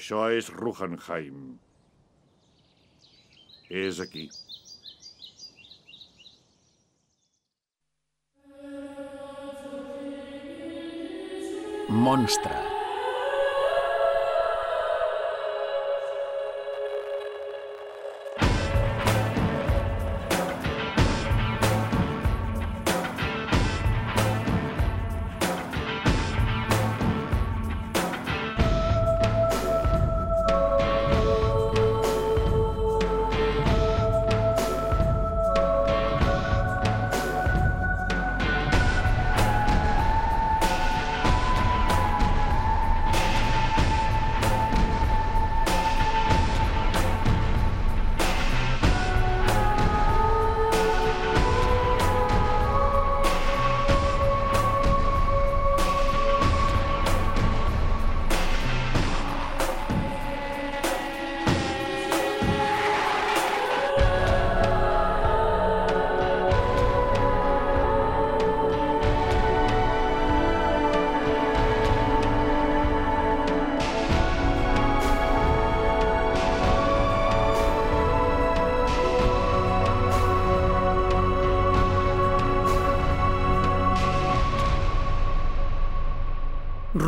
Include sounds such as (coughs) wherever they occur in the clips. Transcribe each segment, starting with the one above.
Això és Ruhenheim. És aquí. Monstre.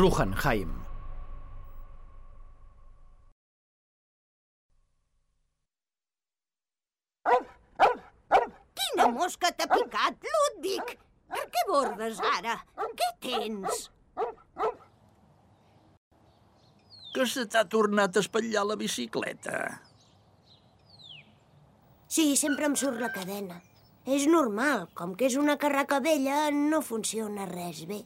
Ruhenheim. Quina mosca t'ha picat, Ludwig? Per què bordes ara? Què tens? Que se t'ha tornat a espatllar la bicicleta? Sí, sempre em surt la cadena. És normal, com que és una carraca vella, no funciona res bé.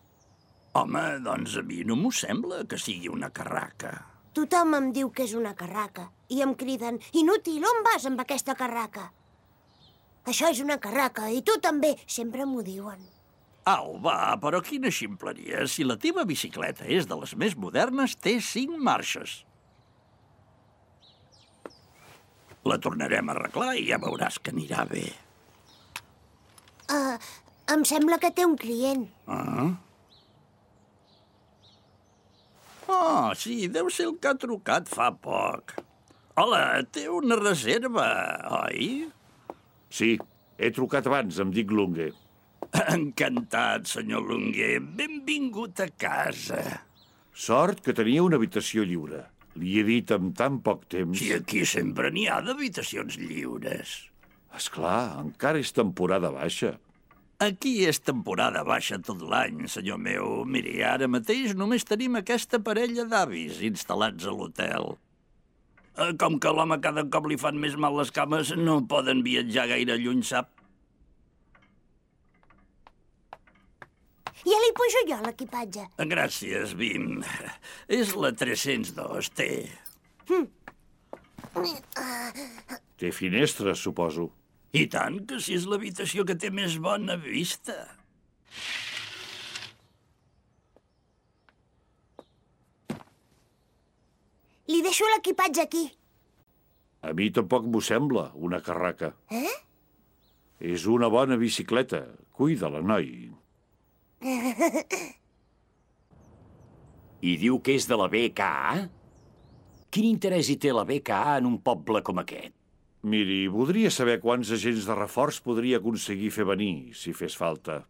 Home, doncs a mi no m'ho sembla que sigui una carraca. Tothom em diu que és una carraca i em criden «Inútil, on vas amb aquesta carraca?» Això és una carraca i tu també, sempre m'ho diuen. Au, va, però quina ximpleria. Si la teva bicicleta és de les més modernes, té cinc marxes. La tornarem a arreglar i ja veuràs que anirà bé. Uh, em sembla que té un client. Ah? Oh, sí, deu ser el que ha trucat fa poc. Hola, té una reserva, oi? Sí, he trucat abans, em dic Lunge. (coughs) Encantat, senyor Lungue. Benvingut a casa. Sort que tenia una habitació lliure. Li he dit amb tan poc temps... Si aquí sempre n'hi ha d'habitacions lliures. És clar, encara és temporada baixa. Aquí és temporada baixa tot l'any, senyor meu. Miri, ara mateix només tenim aquesta parella d'avis instal·lats a l'hotel. Eh, Com que a l'home cada cop li fan més mal les cames, no poden viatjar gaire lluny, sap? Ja li pujo jo l'equipatge. Gràcies, Bim. És la 302, té. Té finestres, suposo. I tant, que si és l'habitació que té més bona vista. Li deixo l'equipatge aquí. A mi tampoc m'ho sembla, una carraca. Eh? És una bona bicicleta. Cuida-la, noi. I diu que és de la BKA? Quin interès hi té la BKA en un poble com aquest? Miri, voldria saber quants agents de reforç podria aconseguir fer venir, si fes falta.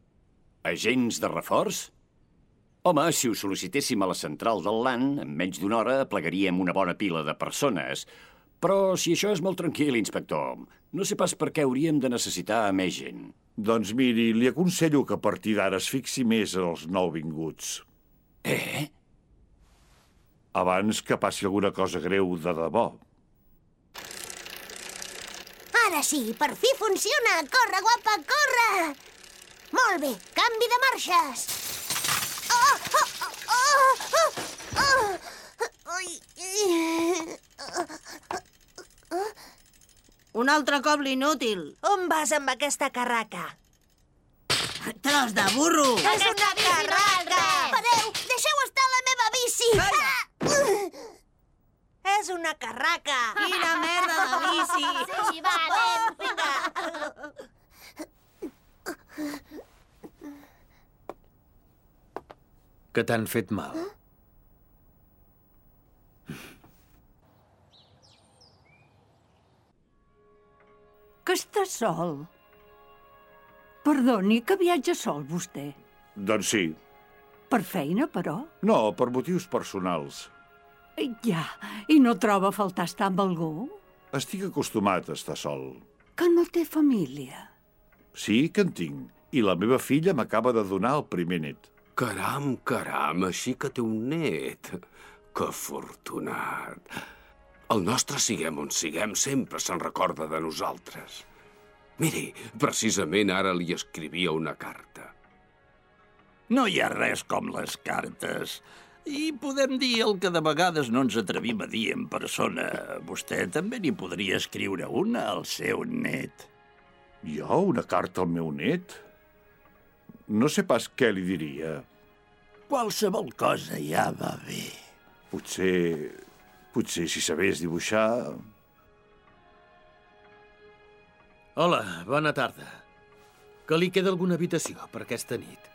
Agents de reforç? Home, si ho sol·licitéssim a la central del LAN, en menys d'una hora plegaríem una bona pila de persones. Però si això és molt tranquil, inspector, no sé pas per què hauríem de necessitar més gent. Doncs miri, li aconsello que a partir d'ara es fixi més en els nouvinguts. Eh? Abans que passi alguna cosa greu de debò. Ara sí, per fi funciona! Corre, guapa, corre! Molt bé, canvi de marxes! Oh, oh, oh, oh, oh, oh. Un altre cop l'inútil. On vas amb aquesta carraca? Tros de burro! És una carraca! Pareu, deixeu estar la meva bici! Calla! és una carraca! Quina merda de bici! (laughs) Sí, vale! Vinga! Que t'han fet mal. Que està sol. Perdoni, que viatja sol, vostè? Doncs sí. Per feina, però? No, per motius personals. Ja, i no troba a faltar estar amb algú? Estic acostumat a estar sol. Que no té família. Sí que en tinc. I la meva filla m'acaba de donar el primer net. Caram, caram, així que té un net. Que afortunat. El nostre siguem on siguem sempre se'n recorda de nosaltres. Miri, precisament ara li escrivia una carta. No hi ha res com les cartes. I podem dir el que de vegades no ens atrevim a dir en persona. Vostè també n'hi podria escriure una al seu net. Jo, una carta al meu net? No sé pas què li diria. Qualsevol cosa ja va bé. Potser... Potser si sabés dibuixar... Hola, bona tarda. Que li queda alguna habitació per aquesta nit?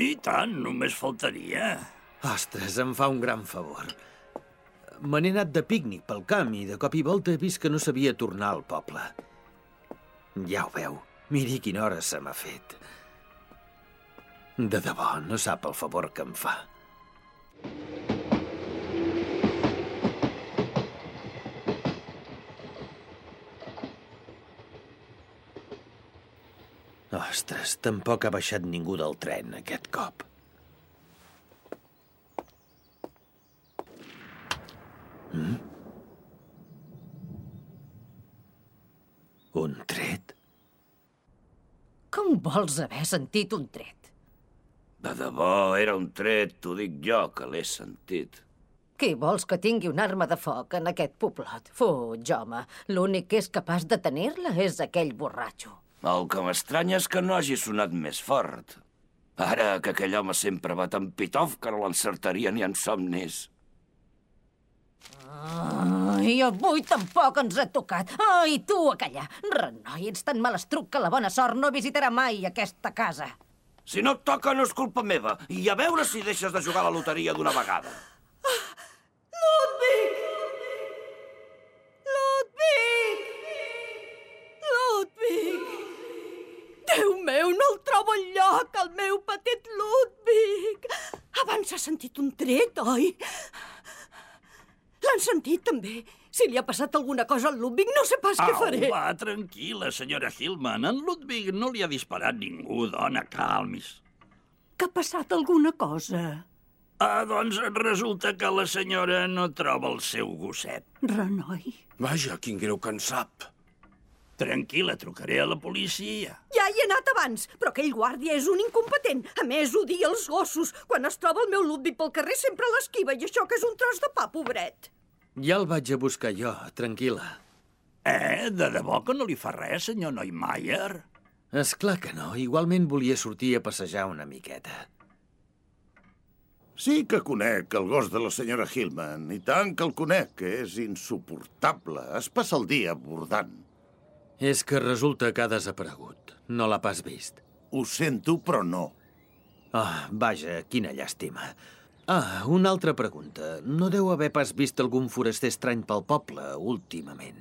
I tant, només faltaria. Ostres, em fa un gran favor. Me n'he anat de pícnic pel camp i de cop i volta he vist que no sabia tornar al poble. Ja ho veu. Miri quina hora se m'ha fet. De debò, no sap el favor que em fa. Ostres, tampoc ha baixat ningú del tren aquest cop. Mm? Un tret? Com vols haver sentit un tret? De debò, era un tret, t'ho dic jo, que l'he sentit. Qui vols que tingui una arma de foc en aquest poblot? Fuig, home. L'únic que és capaç de tenir-la és aquell borratxo. El que m'estranya és que no hagi sonat més fort. Ara que aquell home sempre va tan pitof que no l'encertaria ni en somnis. Oh, I avui tampoc ens ha tocat. Oh, i tu a callar. Renoi, ets tan malastruc que la bona sort no visitarà mai aquesta casa. Si no et toca, no és culpa meva. I a veure si deixes de jugar a la loteria d'una vegada. Abans s'ha sentit un tret, oi? L'han sentit, també. Si li ha passat alguna cosa al Ludwig, no sé pas què Au, faré. va, tranquil·la, senyora Hillman. En Ludwig no li ha disparat ningú, dona, calmis. Que ha passat alguna cosa? Ah, doncs resulta que la senyora no troba el seu gosset. Renoi? Vaja, quin greu que en sap. Tranquil·la, trucaré a la policia. Ja hi he anat abans, però aquell guàrdia és un incompetent. A més, odia els gossos. Quan es troba el meu Ludwig pel carrer sempre l'esquiva, i això que és un tros de pa, pobret. Ja el vaig a buscar jo, tranquil·la. Eh, de debò que no li fa res, senyor Neumeier? És clar que no. Igualment volia sortir a passejar una miqueta. Sí que conec el gos de la senyora Hillman, i tant que el conec, que és insuportable. Es passa el dia bordant. És que resulta que ha desaparegut. No l'ha pas vist. Ho sento, però no. Ah, vaja, quina llàstima. Ah, una altra pregunta. No deu haver pas vist algun foraster estrany pel poble últimament.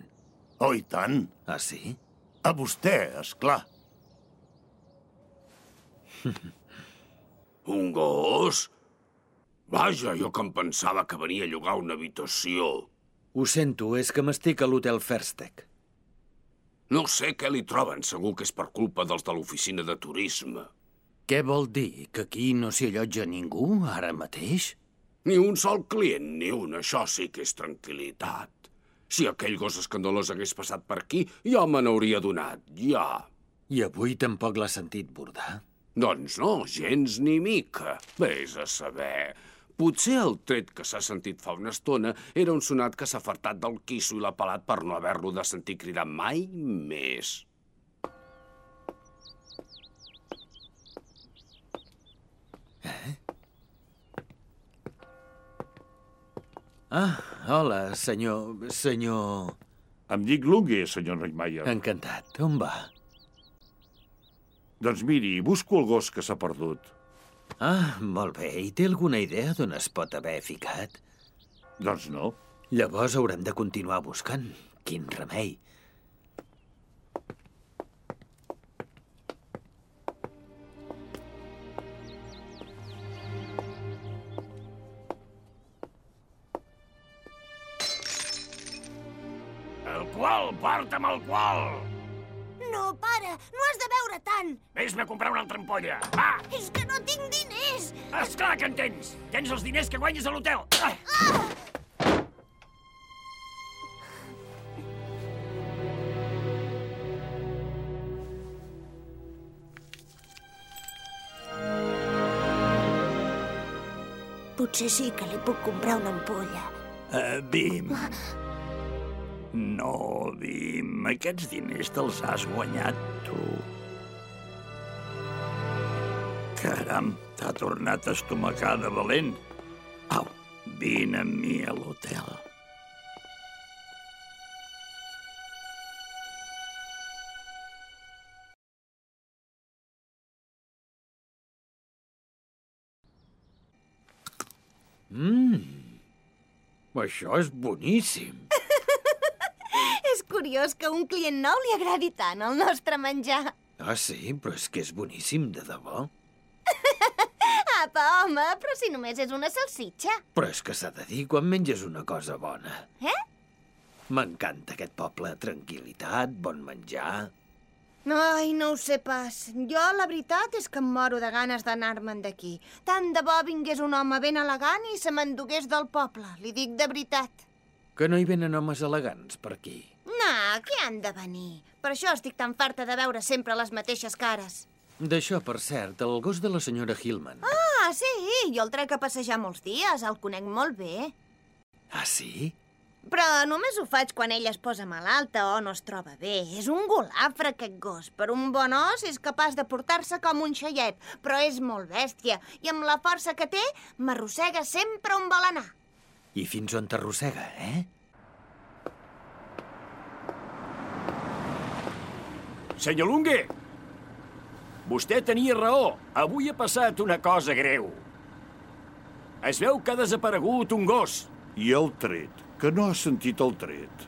Oh, i tant. Ah, sí? A vostè, és clar. (laughs) Un gos? Vaja, jo que em pensava que venia a llogar una habitació. Ho sento, és que m'estic a l'hotel Ferstec. No sé què li troben, segur que és per culpa dels de l'oficina de turisme. Què vol dir? Que aquí no s'hi allotja ningú, ara mateix? Ni un sol client, ni un. Això sí que és tranquil·litat. Si aquell gos escandalós hagués passat per aquí, jo me n'hauria donat, ja. I avui tampoc l'ha sentit bordar? Doncs no, gens ni mica. Vés a saber. Potser el tret que s'ha sentit fa una estona era un sonat que s'ha fartat del quisso i l'ha pelat per no haver-lo de sentir cridar mai més. Ah, hola, senyor... senyor... Em dic Lunge, senyor Neumeier. Encantat. On va? Doncs miri, busco el gos que s'ha perdut. Ah, molt bé. I té alguna idea d'on es pot haver ficat? Doncs no. Llavors haurem de continuar buscant. Quin remei. El qual, porta'm el qual! No, pa! No has de beure tant. Vés-me a comprar una altra ampolla. Va! És que no tinc diners. Esclar que en tens! Tens els diners que guanyes a l'hotel. Ah! Potser sí que li puc comprar una ampolla. Uh, Bim. No, Bim, aquests diners te'ls has guanyat tu. Caram, t'ha tornat estomacada valent. Au, vine amb mi a l'hotel. Això és boníssim. Curiós que un client nou li agradi tant el nostre menjar. Ah, sí? Però és que és boníssim, de debò. (laughs) Apa, home, però si només és una salsitxa. Però és que s'ha de dir quan menges una cosa bona. Eh? M'encanta aquest poble. Tranquilitat, bon menjar... Ai, no ho sé pas. Jo, la veritat és que em moro de ganes d'anar-me'n d'aquí. Tant de bo vingués un home ben elegant i se m'endugués del poble. Li dic de veritat. Que no hi venen homes elegants per aquí. Què han de venir? Per això estic tan farta de veure sempre les mateixes cares. D'això, per cert, el gos de la senyora Hillman. Ah, sí, jo el trec a passejar molts dies, el conec molt bé. Ah, sí? Però només ho faig quan ella es posa malalta o no es troba bé. És un golafre, aquest gos. Per un bon os és capaç de portar-se com un xaiet, però és molt bèstia. I amb la força que té, m'arrossega sempre on vol anar. I fins on t'arrossega, eh? Senyor Lungue, vostè tenia raó. Avui ha passat una cosa greu. Es veu que ha desaparegut un gos. I el tret, que no has sentit el tret.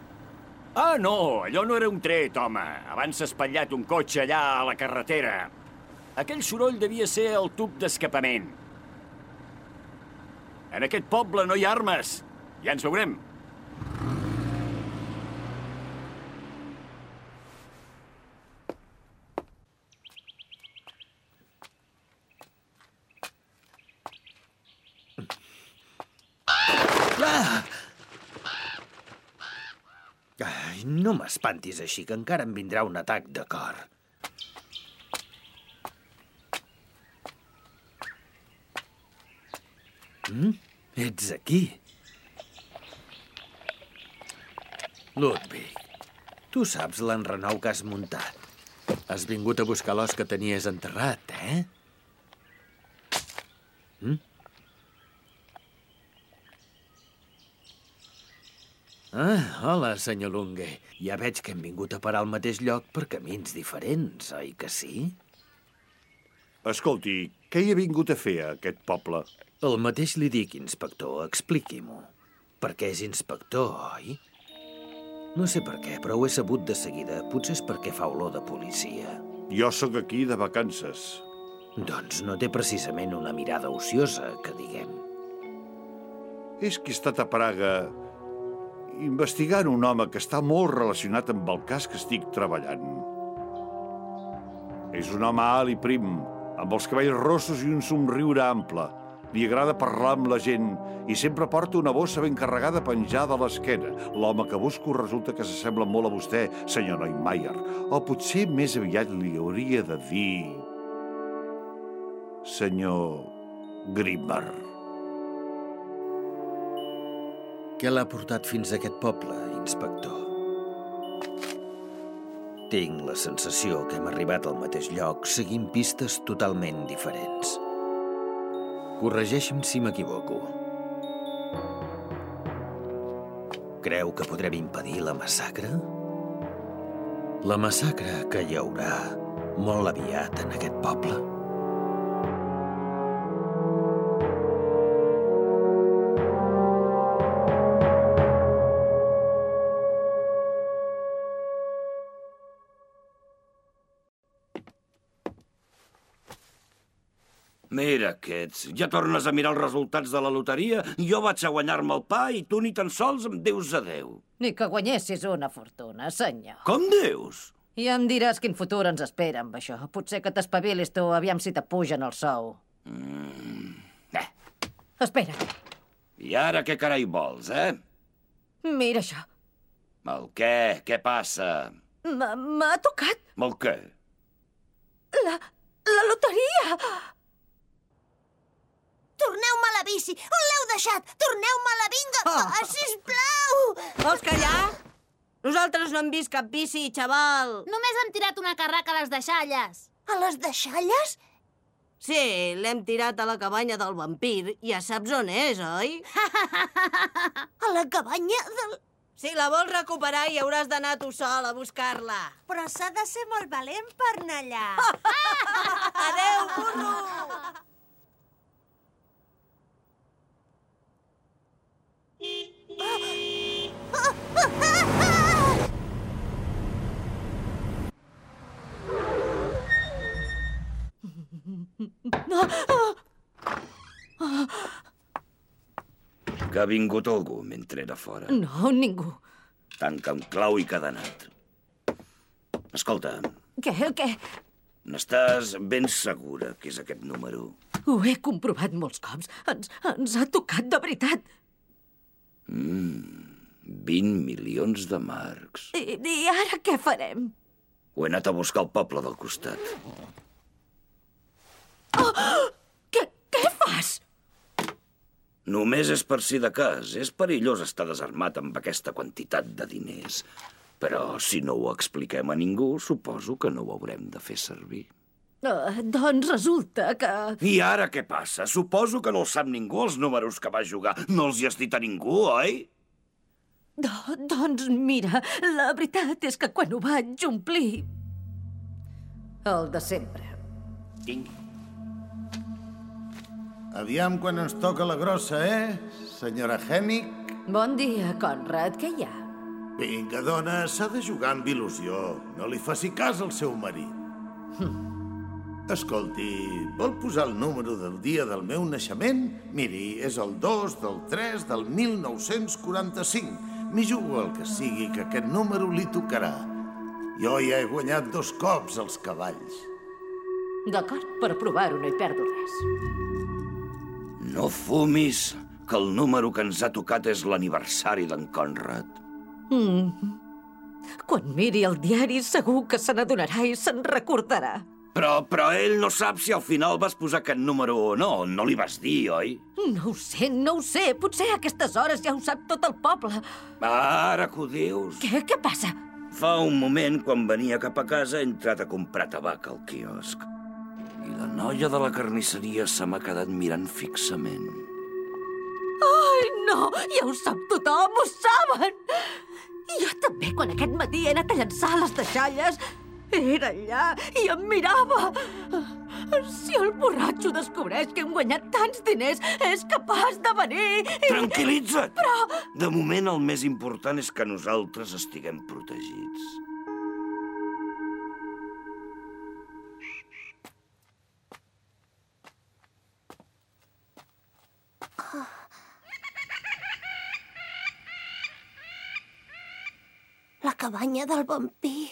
Ah, no, allò no era un tret, home. Abans s'ha espatllat un cotxe allà a la carretera. Aquell soroll devia ser el tub d'escapament. En aquest poble no hi ha armes. Ja ens veurem. Ai, no m'espantis així, que encara em vindrà un atac de cor. Mm? Ets aquí. Ludwig, tu saps l'enrenou que has muntat. Has vingut a buscar l'os que tenies enterrat, eh? Mm? Ah, hola, senyor Lunge. Ja veig que hem vingut a parar al mateix lloc per camins diferents, oi que sí? Escolti, què hi ha vingut a fer a aquest poble? El mateix li dic, inspector. Expliqui-m'ho. Perquè és inspector, oi? No sé per què, però ho he sabut de seguida. Potser és perquè fa olor de policia. Jo sóc aquí de vacances. Doncs no té precisament una mirada ociosa, que diguem. És que he estat a Praga investigant un home que està molt relacionat amb el cas que estic treballant. És un home alt i prim, amb els cabells rossos i un somriure ample. Li agrada parlar amb la gent i sempre porta una bossa ben carregada penjada a l'esquena. L'home que busco resulta que s'assembla molt a vostè, senyor Neumeier. O potser més aviat li hauria de dir... Senyor Grimmer. Què l'ha portat fins a aquest poble, inspector? Tinc la sensació que hem arribat al mateix lloc seguint pistes totalment diferents. Corregeixi'm si m'equivoco. Creu que podrem impedir la massacre? La massacre que hi haurà molt aviat en aquest poble? Aquests. Ja tornes a mirar els resultats de la loteria? Jo vaig a guanyar-me el pa i tu ni tan sols em dius adeu. Ni que guanyessis una fortuna, senyor. Com dius? I em diràs quin futur ens espera amb això. Potser que t'espavilis tu, aviam si t'apugen el sou. Mm. Eh. Espera. I ara què carai vols, eh? Mira això. El què? Què passa? M'ha tocat El què? la, la loteria. Torneu-me la bici! On l'heu deixat? Torneu-me la vinga! Oh. sisplau! Vols callar? Nosaltres no hem vist cap bici, xaval. Només hem tirat una carraca a les deixalles. A les deixalles? Sí, l'hem tirat a la cabanya del vampir. Ja saps on és, oi? (laughs) A la cabanya del... Si la vols recuperar, hi hauràs d'anar tu sol a buscar-la. Però s'ha de ser molt valent per anar allà. (laughs) Adeu, burro! Que ha vingut algú mentre era fora. No, ningú. Tanca amb clau i cadenat. Escolta, Què, què? n'estàs ben segura que és aquest número? Ho he comprovat molts cops. Ens, ens ha tocat de veritat. Mm, 20 milions de marcs. I, I ara què farem? Ho he anat a buscar al poble del costat. Què, què fas? Només és per si de cas. És perillós estar desarmat amb aquesta quantitat de diners. Però si no ho expliquem a ningú, suposo que no ho haurem de fer servir. Uh, doncs resulta que... I ara què passa? Suposo que no els sap ningú els números que va jugar. No els hi has dit a ningú, oi? Do, doncs mira, la veritat és que quan ho vaig omplir... El de sempre. Tinc. Aviam quan ens toca la grossa, eh, senyora Hennig? Bon dia, Conrad, què hi ha? Vinga, dona, s'ha de jugar amb il·lusió. No li faci cas al seu marit. (laughs) Escolti, vol posar el número del dia del meu naixement? Miri, és el 2 del 3 del 1945. M'hi jugo el que sigui que aquest número li tocarà. Jo ja he guanyat dos cops els cavalls. D'acord, per provar-ho no hi perdo res. No fumis, que el número que ens ha tocat és l'aniversari d'en Conrad. Mm. Quan miri el diari segur que se n'adonarà i se'n recordarà. Però, però ell no sap si al final vas posar aquest número o no. No li vas dir, oi? No ho sé, no ho sé. Potser a aquestes hores ja ho sap tot el poble. Ara que ho dius. Què? Què passa? Fa un moment, quan venia cap a casa, he entrat a comprar tabac al quiosc. I la noia de la carnisseria se m'ha quedat mirant fixament. Ai, no! Ja ho sap tothom, ho saben! Jo també, quan aquest matí he anat a llançar les deixalles, era allà i em mirava. Si el borratxo descobreix que hem guanyat tants diners, és capaç de venir i... Tranquil·litza't! Però... De moment, el més important és que nosaltres estiguem protegits. La cabanya del vampir.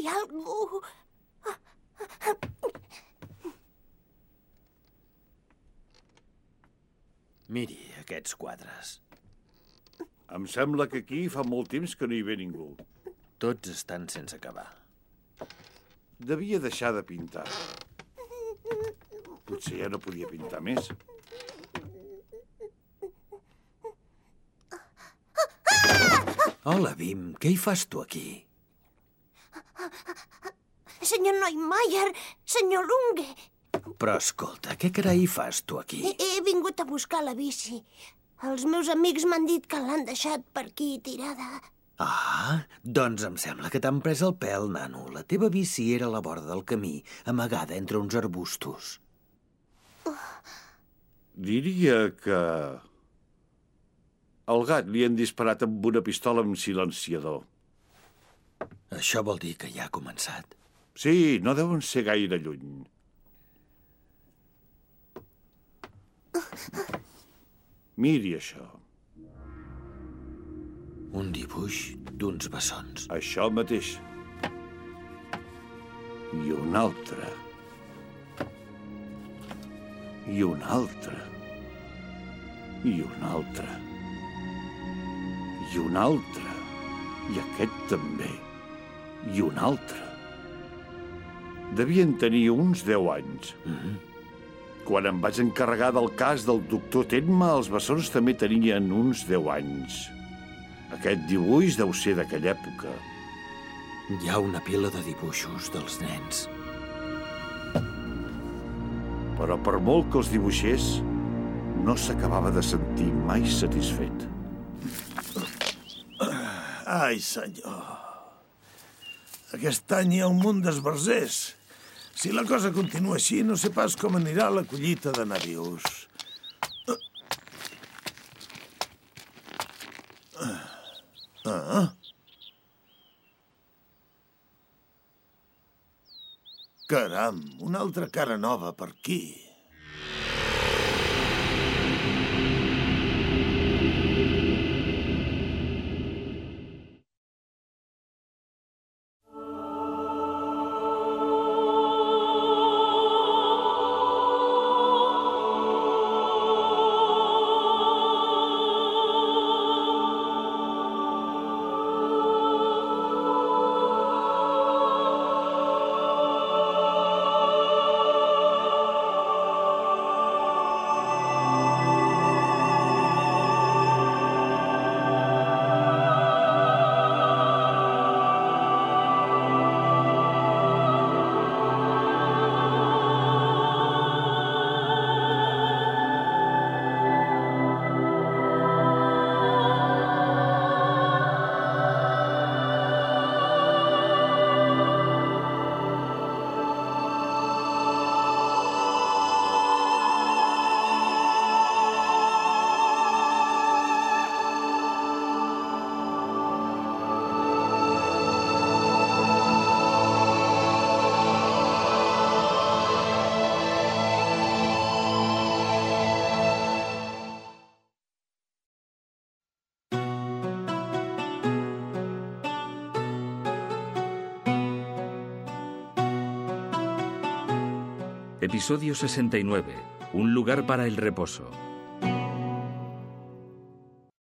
Hi ha algú... Miri aquests quadres. Em sembla que aquí fa molt temps que no hi ve ningú. Tots estan sense acabar. Devia deixar de pintar. Potser ja no podia pintar més. Hola, Bim, què hi fas tu aquí? Neumeier, senyor Lunge, Però escolta, què carai fas tu aquí? he, he vingut a buscar la bici. Els meus amics m'han dit que l'han deixat per aquí tirada. Ah, doncs em sembla que t'han pres el pèl, nano. La teva bici era a la vora del camí, amagada entre uns arbustos. Diria que... Al gat li han disparat amb una pistola amb silenciador. Això vol dir que ja ha començat. Sí, no deuen ser gaire lluny. Miri això. Un dibuix d'uns bessons. Això mateix. I un altre. I un altre. I un altre. I un altre. I aquest també. I un altre. Devien tenir uns 10 anys. Mm -hmm. Quan em vaig encarregar del cas del doctor Tenma, els bessons també tenien uns 10 anys. Aquest dibuix deu ser d'aquella època. Hi ha una pila de dibuixos dels nens. Però per molt que els dibuixés, no s'acabava de sentir mai satisfet. Ai, senyor. Aquest any hi ha un munt d'esbarzers. Si la cosa continua així, no sé pas com anirà la collita de navius. Ah. Caram, una altra cara nova per aquí. Episodio 69. Un lugar para el reposo.